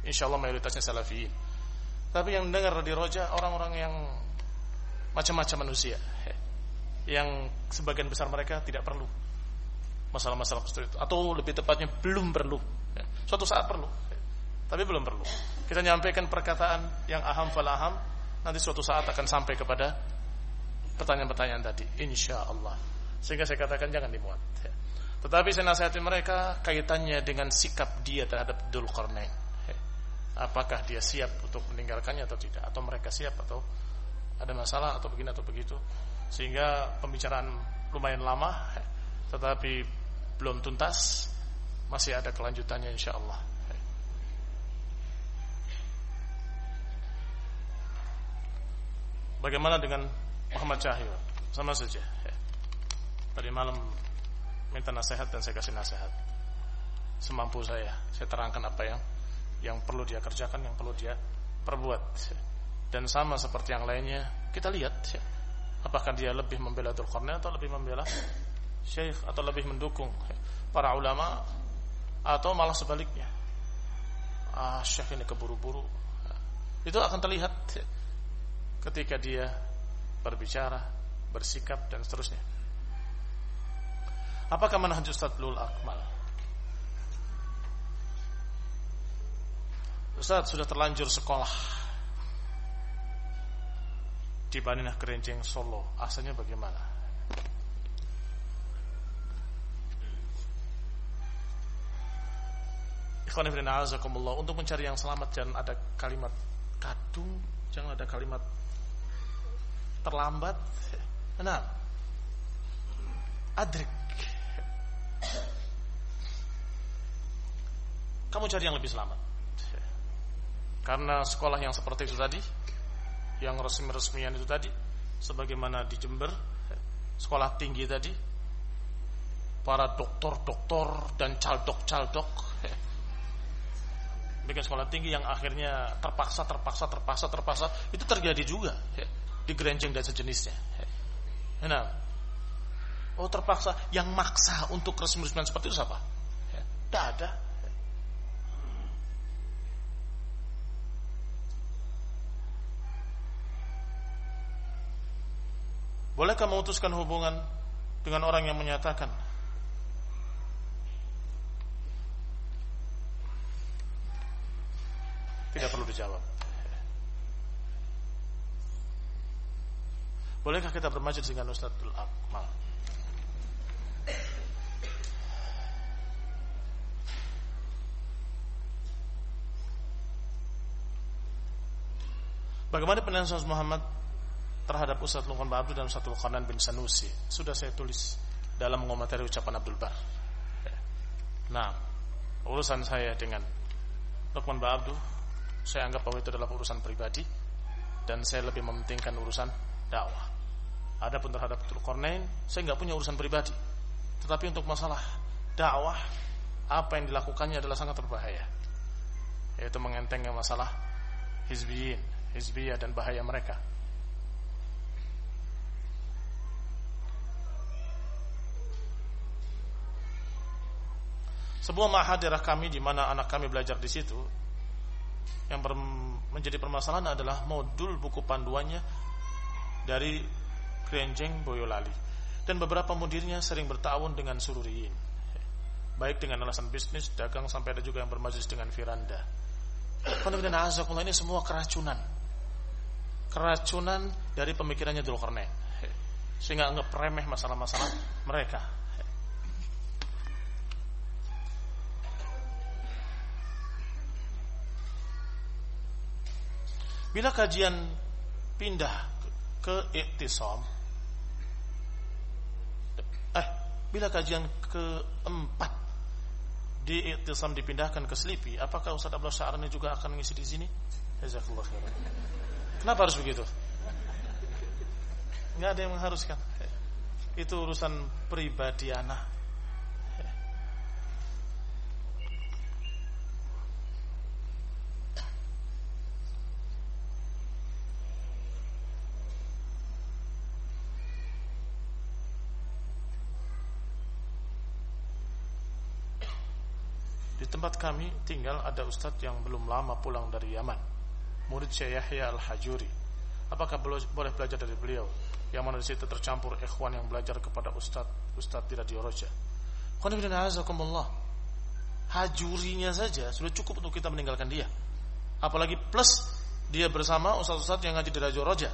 Insya Allah mayoritasnya salafiyin. Tapi yang dengar di roja orang-orang yang macam-macam manusia yang sebagian besar mereka tidak perlu masalah-masalah seperti itu. Atau lebih tepatnya belum perlu. Ya. suatu saat perlu. Tapi belum perlu. Kita nyampaikan perkataan yang aham falaham nanti suatu saat akan sampai kepada pertanyaan-pertanyaan tadi. Insya Allah sehingga saya katakan jangan dimuat ya. tetapi saya nasihatin mereka kaitannya dengan sikap dia terhadap Dul Qarnain ya. apakah dia siap untuk meninggalkannya atau tidak? Atau mereka siap atau ada masalah atau begini atau begitu? Sehingga pembicaraan lumayan lama tetapi belum tuntas masih ada kelanjutannya insya Allah bagaimana dengan Muhammad Cahyo? Sama saja. Tadi malam minta nasihat dan saya kasih nasihat. Semampu saya saya terangkan apa yang yang perlu dia kerjakan yang perlu dia perbuat. Dan sama seperti yang lainnya kita lihat Apakah dia lebih membela Dzulqarnain atau lebih membela Syekh atau lebih mendukung para ulama atau malah sebaliknya. Ah, Syekh ini keburu-buru. Itu akan terlihat ketika dia berbicara, bersikap dan seterusnya. Apakah manhaj Ustaz Lul Akmal? Ustaz sudah terlanjur sekolah di Baninah Kerenceng Solo asalnya bagaimana? Untuk mencari yang selamat jangan ada kalimat kadung, jangan ada kalimat terlambat. Nah, adrik. Kamu cari yang lebih selamat. Karena sekolah yang seperti itu tadi yang resmi-resmian itu tadi sebagaimana di Jember sekolah tinggi tadi para doktor-doktor dan caldok-caldok bikin sekolah tinggi yang akhirnya terpaksa terpaksa terpaksa terpaksa itu terjadi juga. Di Gerenceng dan sejenisnya. Nah. Oh terpaksa. Yang maksa untuk resmi-resmian seperti itu siapa? Tidak ada. Bolehkah memutuskan hubungan dengan orang yang menyatakan Tidak perlu dijawab. Bolehkah kita bermajlis dengan Ustadzul Akmal? Bagaimana pendapat Muhammad terhadap Ustaz Luqman Abdul dan Ustaz Luqman bin Sanusi sudah saya tulis dalam mengomentari ucapan Abdul Bar Nah, urusan saya dengan Lukman Ba'abdu saya anggap bahwa itu adalah urusan pribadi dan saya lebih mementingkan urusan dakwah. Adapun terhadap Dzulqarnain, saya nggak punya urusan pribadi. Tetapi untuk masalah dakwah, apa yang dilakukannya adalah sangat berbahaya. Yaitu mengentengnya masalah hizbiyin, hizbiyah dan bahaya mereka. Sebuah mahadirah kami di mana anak kami belajar di situ yang menjadi permasalahan adalah modul buku panduannya dari Krenjeng Boyolali dan beberapa mudirnya sering bertawun dengan sururiin baik dengan alasan bisnis, dagang sampai ada juga yang bermajlis dengan Firanda. Karena ini semua keracunan. Keracunan dari pemikirannya Dzulkarnain. Sehingga anggap remeh masalah-masalah mereka. Bila kajian pindah ke iktisam eh bila kajian keempat di iktisam dipindahkan ke Selipi, apakah Ustaz Abdul Sya'ar ini juga akan ngisi di sini? Jazakallah khairan. Kenapa harus begitu? Enggak ada yang mengharuskan. Itu urusan pribadi anak. Tempat kami tinggal ada ustadz yang belum lama pulang dari Yaman. Murid Syekh Yahya Al-Hajuri. Apakah boleh belajar dari beliau? Yang mana di situ tercampur ikhwan yang belajar kepada ustadz ustadz di Radio Roja. Hajurinya saja sudah cukup untuk kita meninggalkan dia. Apalagi plus dia bersama ustadz-ustadz yang ngaji di Radio Roja.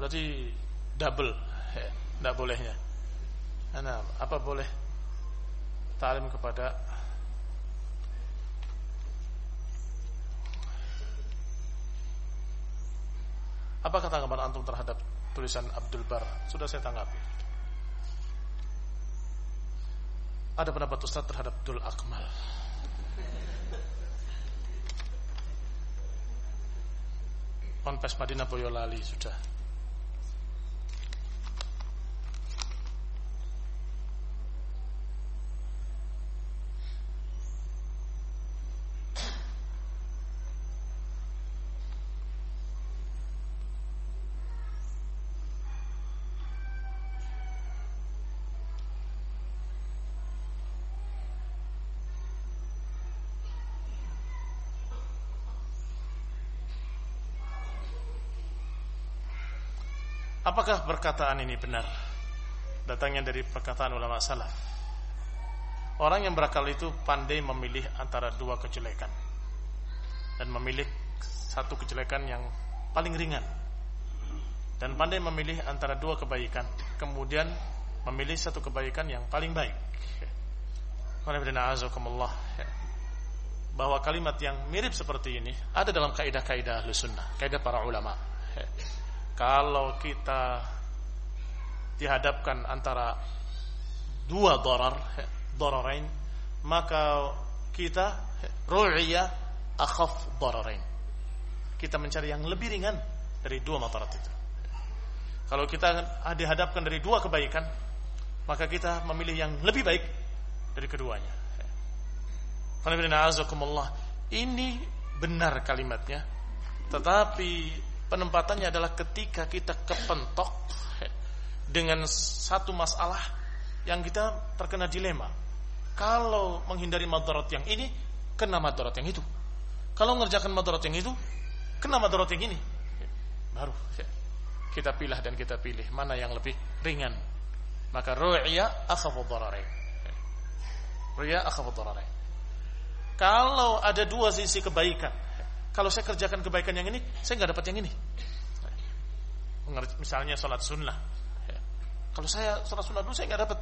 Berarti double, tidak bolehnya. Nah, apa boleh ta'lim kepada Apa kata tanggapan antum terhadap tulisan Abdul Bar? Sudah saya tanggapi. Ada pendapat Ustaz terhadap Dul Akmal. Ponpes Madinah Boyolali sudah. Apakah perkataan ini benar? Datangnya dari perkataan ulama salaf. Orang yang berakal itu pandai memilih antara dua kejelekan dan memilih satu kejelekan yang paling ringan dan pandai memilih antara dua kebaikan kemudian memilih satu kebaikan yang paling baik bahwa kalimat yang mirip seperti ini ada dalam kaidah-kaidah sunnah kaidah para ulama kalau kita dihadapkan antara dua dorar dorarain maka kita ru'ya akhaf dorarain kita mencari yang lebih ringan dari dua matarat itu. Kalau kita dihadapkan dari dua kebaikan maka kita memilih yang lebih baik dari keduanya ini benar kalimatnya tetapi penempatannya adalah ketika kita kepentok dengan satu masalah yang kita terkena dilema. Kalau menghindari madarat yang ini, kena madarat yang itu. Kalau mengerjakan madarat yang itu, kena madarat yang ini. Baru kita pilih dan kita pilih mana yang lebih ringan. Maka ru'ya akhafu dararain. Ru'ya akhafu dararain. Kalau ada dua sisi kebaikan, kalau saya kerjakan kebaikan yang ini, saya nggak dapat yang ini. Misalnya sholat sunnah. Kalau saya sholat sunnah dulu, saya nggak dapat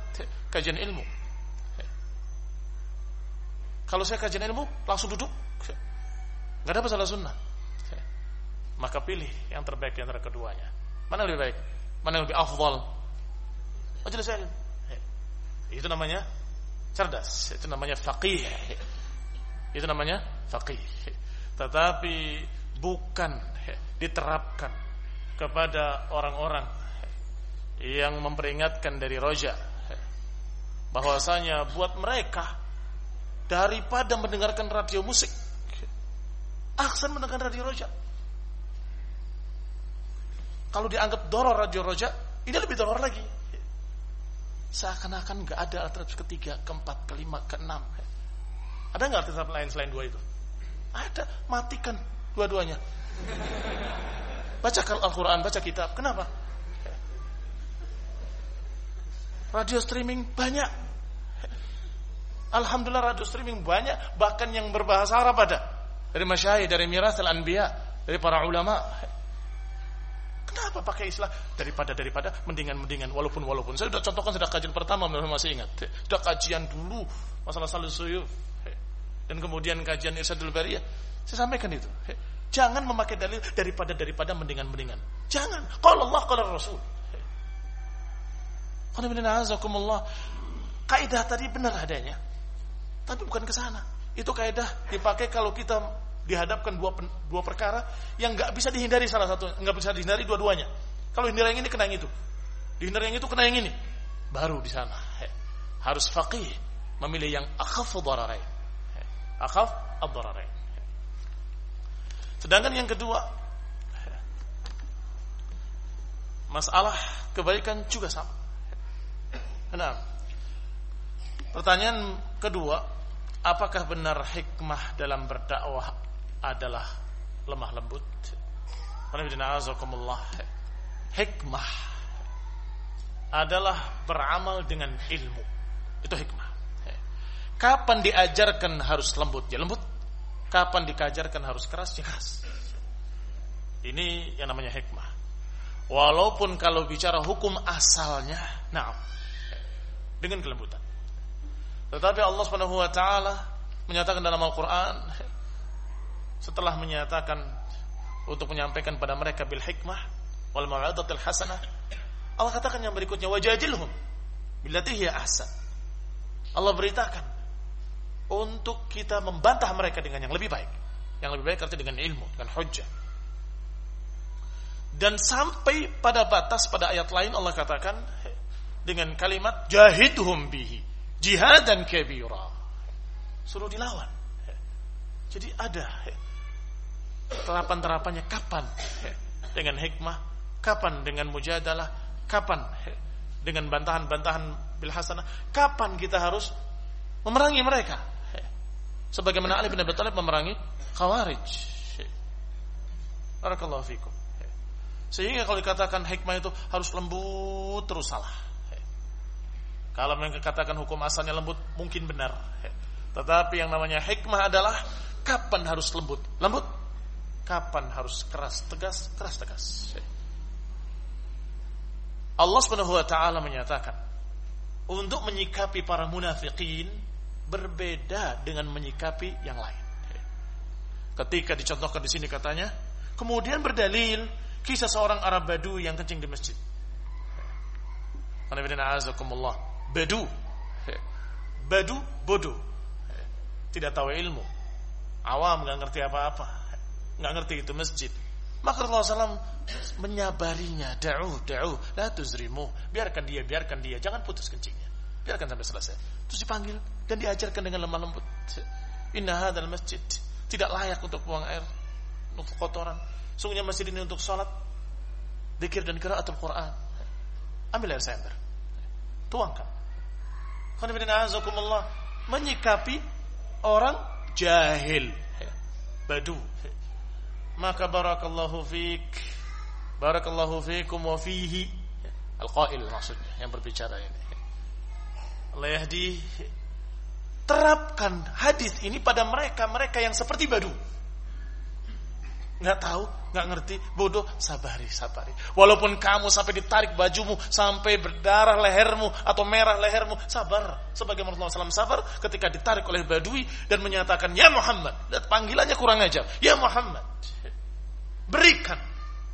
kajian ilmu. Kalau saya kajian ilmu, langsung duduk, nggak dapat sholat sunnah. Maka pilih yang terbaik di antara keduanya. Mana lebih baik? Mana yang lebih afdal? Majelis ilmu. Itu namanya cerdas, itu namanya faqih. Itu namanya faqih. Tetapi bukan diterapkan kepada orang-orang yang memperingatkan dari roja bahwasanya buat mereka daripada mendengarkan radio musik aksen mendengarkan radio roja. Kalau dianggap doror radio roja ini lebih doror lagi seakan-akan nggak ada alternatif ketiga keempat kelima keenam ada nggak alternatif lain selain dua itu ada matikan dua-duanya. Baca Al-Quran baca kitab. Kenapa? Radio streaming banyak. Alhamdulillah radio streaming banyak bahkan yang berbahasa Arab ada. Dari masyayikh dari miras al-anbiya dari para ulama. Kenapa pakai istilah daripada daripada mendingan mendingan walaupun walaupun. Saya sudah contohkan sudah kajian pertama masih ingat. Sudah kajian dulu masalah salih suyuf dan kemudian kajian Irsadul Bariyah saya sampaikan itu. Jangan memakai dalil daripada daripada mendingan mendingan jangan. Kalau Allah kalau Rasul. Kaidah tadi benar adanya. Tapi bukan ke sana. Itu kaidah dipakai kalau kita dihadapkan dua dua perkara yang nggak bisa dihindari salah satu, nggak bisa dihindari dua-duanya. Kalau hindari yang ini kena yang itu, dihindari yang itu kena yang ini, baru di sana. Harus faqih. Memilih yang akhaf dararain. Akhaf ad-dararain. Sedangkan yang kedua masalah kebaikan juga sama. Nah, pertanyaan kedua Apakah benar hikmah dalam berdakwah adalah lemah lembut? Hikmah adalah beramal dengan ilmu. Itu hikmah. Kapan diajarkan harus lembut ya lembut. Kapan dikajarkan harus keras ya keras. Ini yang namanya hikmah. Walaupun kalau bicara hukum asalnya, nah, dengan kelembutan. Tetapi Allah Subhanahu wa taala menyatakan dalam Al-Qur'an setelah menyatakan untuk menyampaikan pada mereka bil hikmah wal mau'izatil hasanah Allah katakan yang berikutnya wajadilhum billati hiya ahsan Allah beritakan untuk kita membantah mereka dengan yang lebih baik yang lebih baik artinya dengan ilmu dengan hujjah dan sampai pada batas pada ayat lain Allah katakan dengan kalimat jahidhum bihi jihad dan kabira. Suruh dilawan. Jadi ada terapan-terapannya kapan dengan hikmah, kapan dengan mujadalah, kapan dengan bantahan-bantahan bil hasanah, kapan kita harus memerangi mereka. Sebagaimana Ali bin Abi Thalib memerangi Khawarij. Barakallahu fikum. Sehingga kalau dikatakan hikmah itu harus lembut terus salah. Kalau mereka katakan hukum asalnya lembut, mungkin benar. Tetapi yang namanya hikmah adalah kapan harus lembut, lembut. Kapan harus keras, tegas, keras, tegas. Allah Subhanahu wa taala menyatakan untuk menyikapi para munafikin berbeda dengan menyikapi yang lain. Ketika dicontohkan di sini katanya, kemudian berdalil kisah seorang Arab Badu yang kencing di masjid. Badu. Badu bodoh. Tidak tahu ilmu. Awam nggak ngerti apa-apa. nggak ngerti itu masjid. Maka Rasulullah SAW menyabarinya. Da'u, da'u. La tuzrimu. Biarkan dia, biarkan dia. Jangan putus kencingnya. Biarkan sampai selesai. Terus dipanggil. Dan diajarkan dengan lemah lembut. Inna hadal masjid. Tidak layak untuk buang air. Untuk kotoran. Sungguhnya masjid ini untuk sholat. Dikir dan kira atau Quran. Ambil air saya Tuangkan menyikapi orang jahil badu maka barakallahu fik barakallahu fikum wa fihi al-qail maksudnya yang berbicara ini Allah yahdi terapkan hadis ini pada mereka mereka yang seperti badu nggak tahu, nggak ngerti, bodoh, sabari, sabari. Walaupun kamu sampai ditarik bajumu, sampai berdarah lehermu atau merah lehermu, sabar. Sebagai Rasulullah SAW sabar ketika ditarik oleh badui dan menyatakan, Ya Muhammad, lihat panggilannya kurang aja, Ya Muhammad, berikan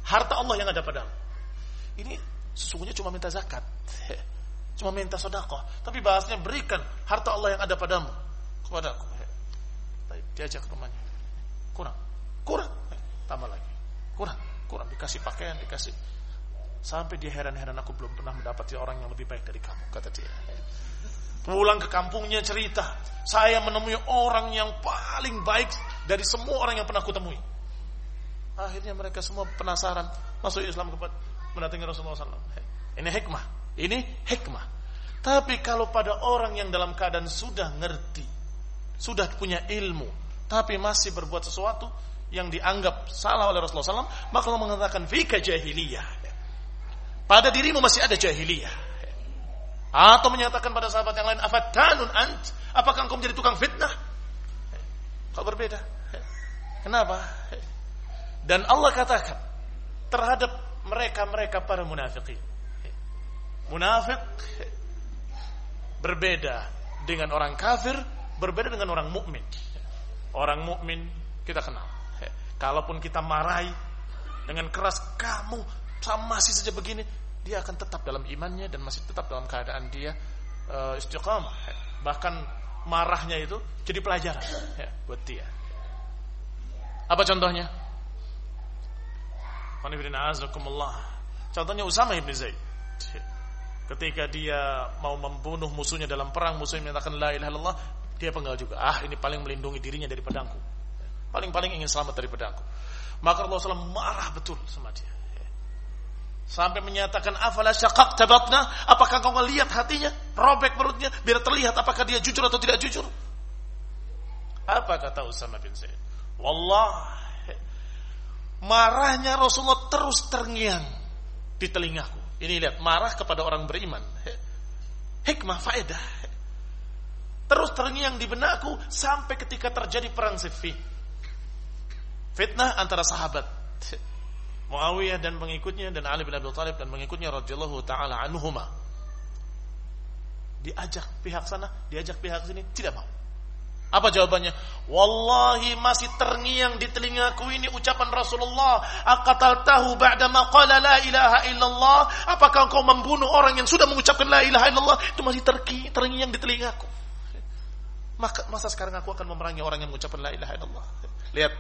harta Allah yang ada padamu. Ini sesungguhnya cuma minta zakat. Cuma minta sodakoh. Tapi bahasnya berikan harta Allah yang ada padamu kepada aku. Diajak ke rumahnya. Kurang. Kurang. Tambah lagi. Kurang. Kurang. Dikasih pakaian, dikasih. Sampai dia heran-heran aku belum pernah mendapati orang yang lebih baik dari kamu. Kata dia. Pulang ke kampungnya cerita. Saya menemui orang yang paling baik dari semua orang yang pernah kutemui. Akhirnya mereka semua penasaran. Masuk Islam kepada mendatangi Rasulullah SAW. Ini hikmah. Ini hikmah. Tapi kalau pada orang yang dalam keadaan sudah ngerti, sudah punya ilmu, tapi masih berbuat sesuatu yang dianggap salah oleh Rasulullah SAW, maka Allah mengatakan fika jahiliyah. Pada dirimu masih ada jahiliyah. Atau menyatakan pada sahabat yang lain, afatanun ant? Apakah engkau menjadi tukang fitnah? Kau berbeda. Kenapa? Dan Allah katakan terhadap mereka-mereka para munafikin. Munafik berbeda dengan orang kafir, berbeda dengan orang mukmin. Orang mukmin kita kenal. Kalaupun kita marahi dengan keras kamu masih saja begini, dia akan tetap dalam imannya dan masih tetap dalam keadaan dia uh, istiqamah. Bahkan marahnya itu jadi pelajaran ya, buat dia. Apa contohnya? Contohnya Usama ibn Zaid. Ketika dia mau membunuh musuhnya dalam perang, musuhnya menyatakan la ilaha illallah, dia penggal juga. Ah, ini paling melindungi dirinya dari pedangku. Paling-paling ingin selamat dari pedangku. Maka Rasulullah SAW marah betul sama dia. Sampai menyatakan afala syaqaq tabatna, apakah kau melihat hatinya, robek perutnya biar terlihat apakah dia jujur atau tidak jujur? Apa kata Usama bin Zaid? Wallah marahnya Rasulullah terus terngiang di telingaku. Ini lihat, marah kepada orang beriman. Hikmah faedah. Terus terngiang di benakku sampai ketika terjadi perang Siffin. Fitnah antara sahabat. Muawiyah dan pengikutnya dan Ali bin Abi Thalib dan pengikutnya radhiyallahu taala anhuma. Diajak pihak sana, diajak pihak sini, tidak mau. Apa jawabannya? Wallahi masih terngiang di telingaku ini ucapan Rasulullah. Akatal tahu ba'da maqala la ilaha illallah. Apakah engkau membunuh orang yang sudah mengucapkan la ilaha illallah? Itu masih terki, terngiang di telingaku. Maka masa sekarang aku akan memerangi orang yang mengucapkan la ilaha illallah. Lihat.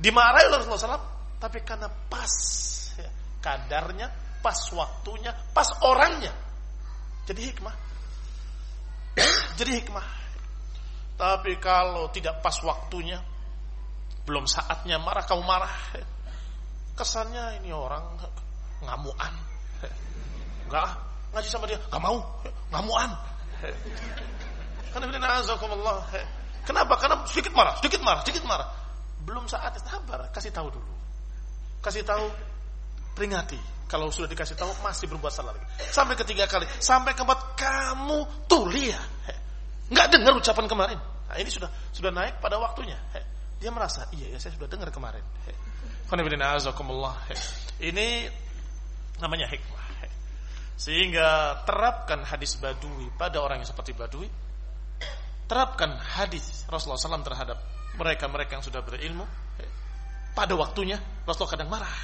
Dimarahi oleh Rasulullah SAW. Tapi karena pas kadarnya, pas waktunya, pas orangnya. Jadi hikmah. (coughs) Jadi hikmah. Tapi kalau tidak pas waktunya, belum saatnya marah, kamu marah. Kesannya ini orang ngamuan. Enggak, ngaji sama dia, enggak mau, ngamuan. Karena. Kenapa? Karena sedikit marah, sedikit marah, sedikit marah. Belum saatnya, sabar, kasih tahu dulu. Kasih tahu, peringati. Kalau sudah dikasih tahu masih berbuat salah lagi. Sampai ketiga kali, sampai keempat kamu tuli ya. Nggak dengar ucapan kemarin. Nah, ini sudah sudah naik pada waktunya. Dia merasa, iya ya saya sudah dengar kemarin. Ini namanya hikmah. Sehingga terapkan hadis badui pada orang yang seperti badui. Terapkan hadis Rasulullah SAW terhadap mereka-mereka yang sudah berilmu. Pada waktunya Rasulullah kadang marah.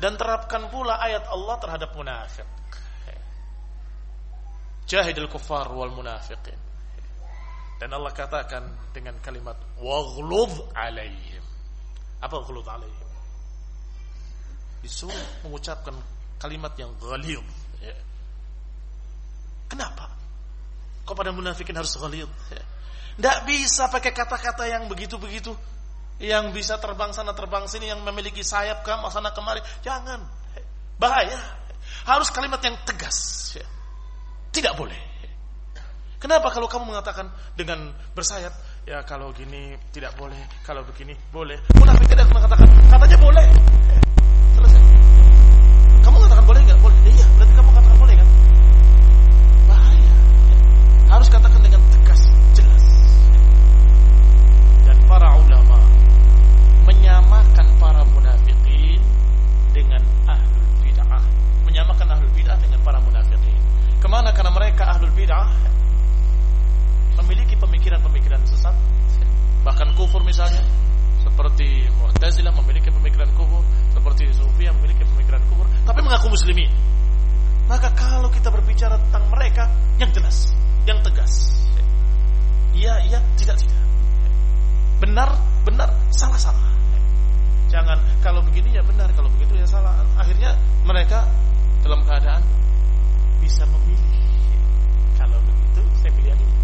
Dan terapkan pula ayat Allah terhadap munafik. Jahidul kufar wal munafiqin. Dan Allah katakan dengan kalimat waghlud alaihim. Apa ghlud alaihim? Disuruh mengucapkan kalimat yang ghalid. Ya. Kenapa? Kok pada munafikin harus ghalid? Ya. Tidak bisa pakai kata-kata yang begitu-begitu. Yang bisa terbang sana terbang sini. Yang memiliki sayap ke sana kemari. Jangan. Bahaya. Harus kalimat yang tegas. Ya. Tidak boleh. Kenapa kalau kamu mengatakan dengan bersayap, ya kalau gini tidak boleh, kalau begini boleh. Munafik tidak mengatakan, katanya boleh. Selesai. Kamu mengatakan boleh nggak? Boleh. Iya, berarti kamu katakan boleh kan? Bahaya. Harus katakan dengan tegas, jelas. Dan para ulama menyamakan para munafikin dengan ahlul bid'ah, menyamakan ahlul bid'ah dengan para munafikin. Ke mana? Karena mereka ahlul bid'ah memiliki pemikiran-pemikiran sesat, bahkan kufur misalnya, seperti Mu'tazilah memiliki pemikiran kufur, seperti Sufiyah memiliki pemikiran kufur, tapi mengaku muslimin. Maka kalau kita berbicara tentang mereka yang jelas, yang tegas. Iya, iya, tidak, tidak. Benar, benar, salah, salah. Jangan kalau begini ya benar, kalau begitu ya salah. Akhirnya mereka dalam keadaan bisa memilih. Kalau begitu saya pilih yang ini.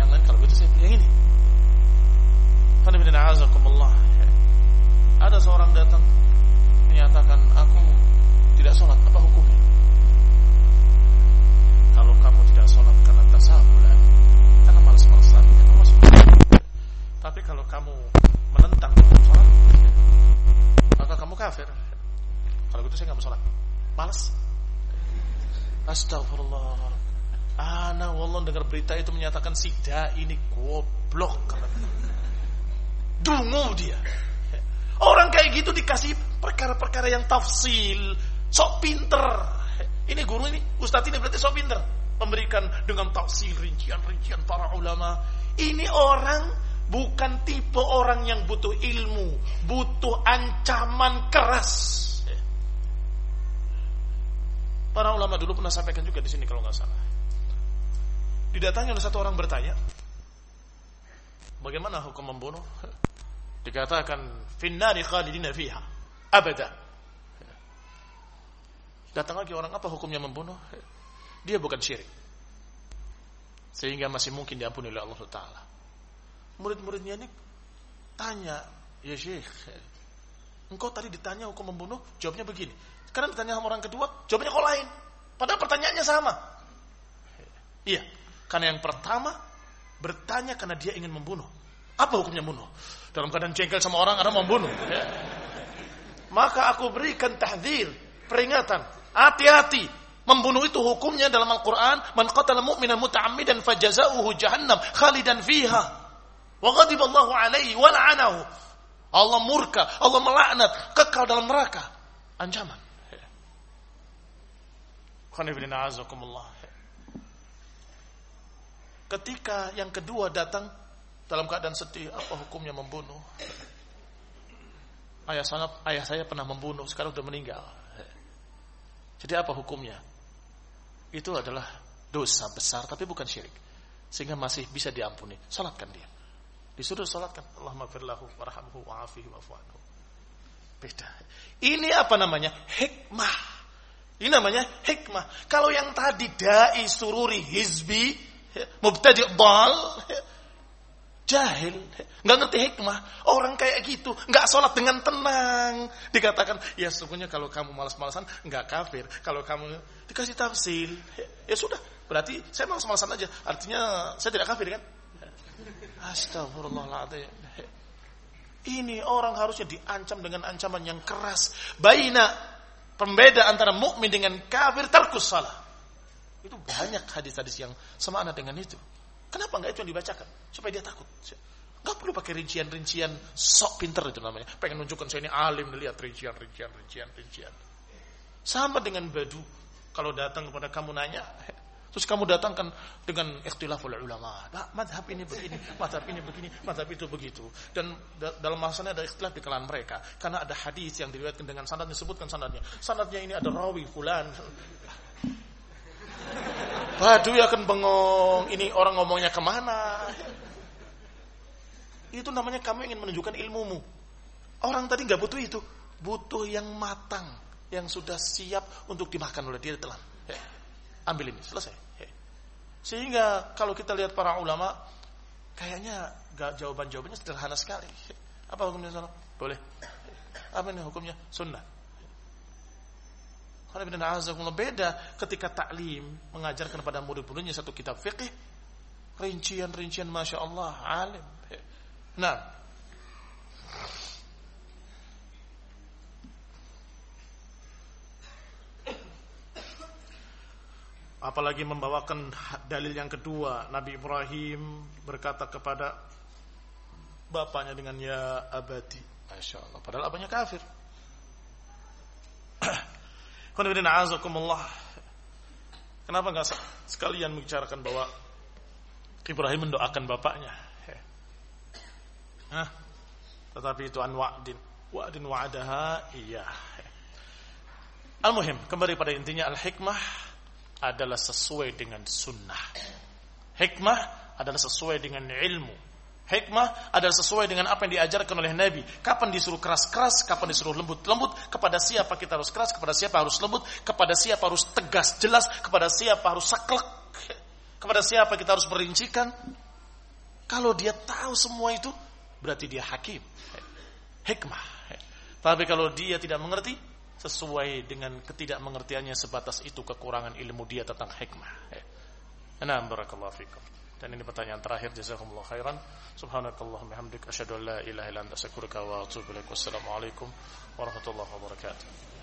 Yang lain kalau begitu saya pilih yang ini. Ada seorang datang menyatakan aku tidak sholat, apa hukumnya? Menyatakan si ini goblok. Dungu dia. Orang kayak gitu dikasih perkara-perkara yang tafsil, sok pinter. Ini guru ini, ustadz ini berarti sok pinter. Memberikan dengan tafsil, rincian-rincian para ulama. Ini orang bukan tipe orang yang butuh ilmu, butuh ancaman keras. Para ulama dulu pernah sampaikan juga di sini kalau nggak salah. Didatangi oleh satu orang bertanya, bagaimana hukum membunuh? (laughs) Dikatakan finnari khalidina fiha abada. Datang lagi orang apa hukumnya membunuh? (laughs) Dia bukan syirik. Sehingga masih mungkin diampuni oleh Allah Taala. Murid-muridnya ini tanya, ya Syekh, engkau tadi ditanya hukum membunuh, jawabnya begini. Sekarang ditanya sama orang kedua, jawabnya kok lain. Padahal pertanyaannya sama. (laughs) Iya, karena yang pertama bertanya karena dia ingin membunuh. Apa hukumnya membunuh? Dalam keadaan jengkel sama orang, ada membunuh. Ya. Maka aku berikan tahdir, peringatan. Hati-hati. Membunuh itu hukumnya dalam Al-Quran. Man qatala mu'minan muta'ammidan fajaza'uhu jahannam khalidan fiha. Wa ghadiballahu alaihi wa la'anahu. Allah murka, Allah melaknat, kekal dalam neraka. Ancaman. Ketika yang kedua datang dalam keadaan sedih, apa hukumnya membunuh? Ayah saya, ayah saya pernah membunuh, sekarang sudah meninggal. Jadi apa hukumnya? Itu adalah dosa besar, tapi bukan syirik. Sehingga masih bisa diampuni. Salatkan dia. Disuruh salatkan. Allahumma firlahu warhamhu wa'afihi wa'fu'anhu. Beda. Ini apa namanya? Hikmah. Ini namanya hikmah. Kalau yang tadi da'i sururi hizbi, mubtadi' dal, Jahil, nggak ngerti hikmah. Orang kayak gitu, nggak sholat dengan tenang. Dikatakan, ya sesungguhnya kalau kamu malas-malasan, nggak kafir. Kalau kamu dikasih tafsil, ya sudah. Berarti saya malas-malasan aja. Artinya saya tidak kafir kan? Astagfirullahaladzim. Ini orang harusnya diancam dengan ancaman yang keras. Baina pembeda antara mukmin dengan kafir terkus salah. Itu banyak hadis-hadis yang semakna dengan itu. Kenapa nggak itu yang dibacakan? Supaya dia takut. Gak perlu pakai rincian-rincian sok pinter itu namanya. Pengen nunjukkan saya ini alim, lihat rincian, rincian, rincian, rincian. Sama dengan badu. Kalau datang kepada kamu nanya, terus kamu datangkan dengan ikhtilaful ulama. Nah, madhab ini begini, madhab ini begini, madhab itu begitu. Dan da dalam masanya ada ikhtilaf di kalangan mereka. Karena ada hadis yang diriwayatkan dengan sanad disebutkan sanadnya. Sanadnya ini ada rawi fulan. Waduh ya akan bengong. Ini orang ngomongnya ke mana? Itu namanya kamu ingin menunjukkan ilmumu. Orang tadi nggak butuh itu. Butuh yang matang. Yang sudah siap untuk dimakan oleh dia telan. Ambil ini, selesai. Sehingga kalau kita lihat para ulama, kayaknya gak jawaban-jawabannya sederhana sekali. Apa hukumnya Boleh. Apa ini hukumnya? Sunnah. Beda ketika taklim mengajarkan kepada murid-muridnya satu kitab fikih rincian-rincian masya Allah alim. Nah, apalagi membawakan dalil yang kedua Nabi Ibrahim berkata kepada bapaknya dengan ya abadi Masya Allah padahal abahnya kafir Kenapa nggak sekalian membicarakan bahwa Ibrahim mendoakan bapaknya? Hah? Tetapi itu an wa'din. Wa'din wa'adaha iya. Al-muhim, kembali pada intinya al-hikmah adalah sesuai dengan sunnah. Hikmah adalah sesuai dengan ilmu. Hikmah adalah sesuai dengan apa yang diajarkan oleh Nabi. Kapan disuruh keras-keras, kapan disuruh lembut-lembut, kepada siapa kita harus keras, kepada siapa harus lembut, kepada siapa harus tegas, jelas, kepada siapa harus saklek, kepada siapa kita harus merincikan. Kalau dia tahu semua itu, berarti dia hakim. Hikmah. Tapi kalau dia tidak mengerti, sesuai dengan ketidakmengertiannya sebatas itu kekurangan ilmu dia tentang hikmah. Nah, barakallahu fikum. Dan ini pertanyaan terakhir jazakumullah khairan. Subhanakallahumma hamdika asyhadu an la ilaha illa anta astaghfiruka wa atubu ilaik. Wassalamualaikum warahmatullahi wabarakatuh.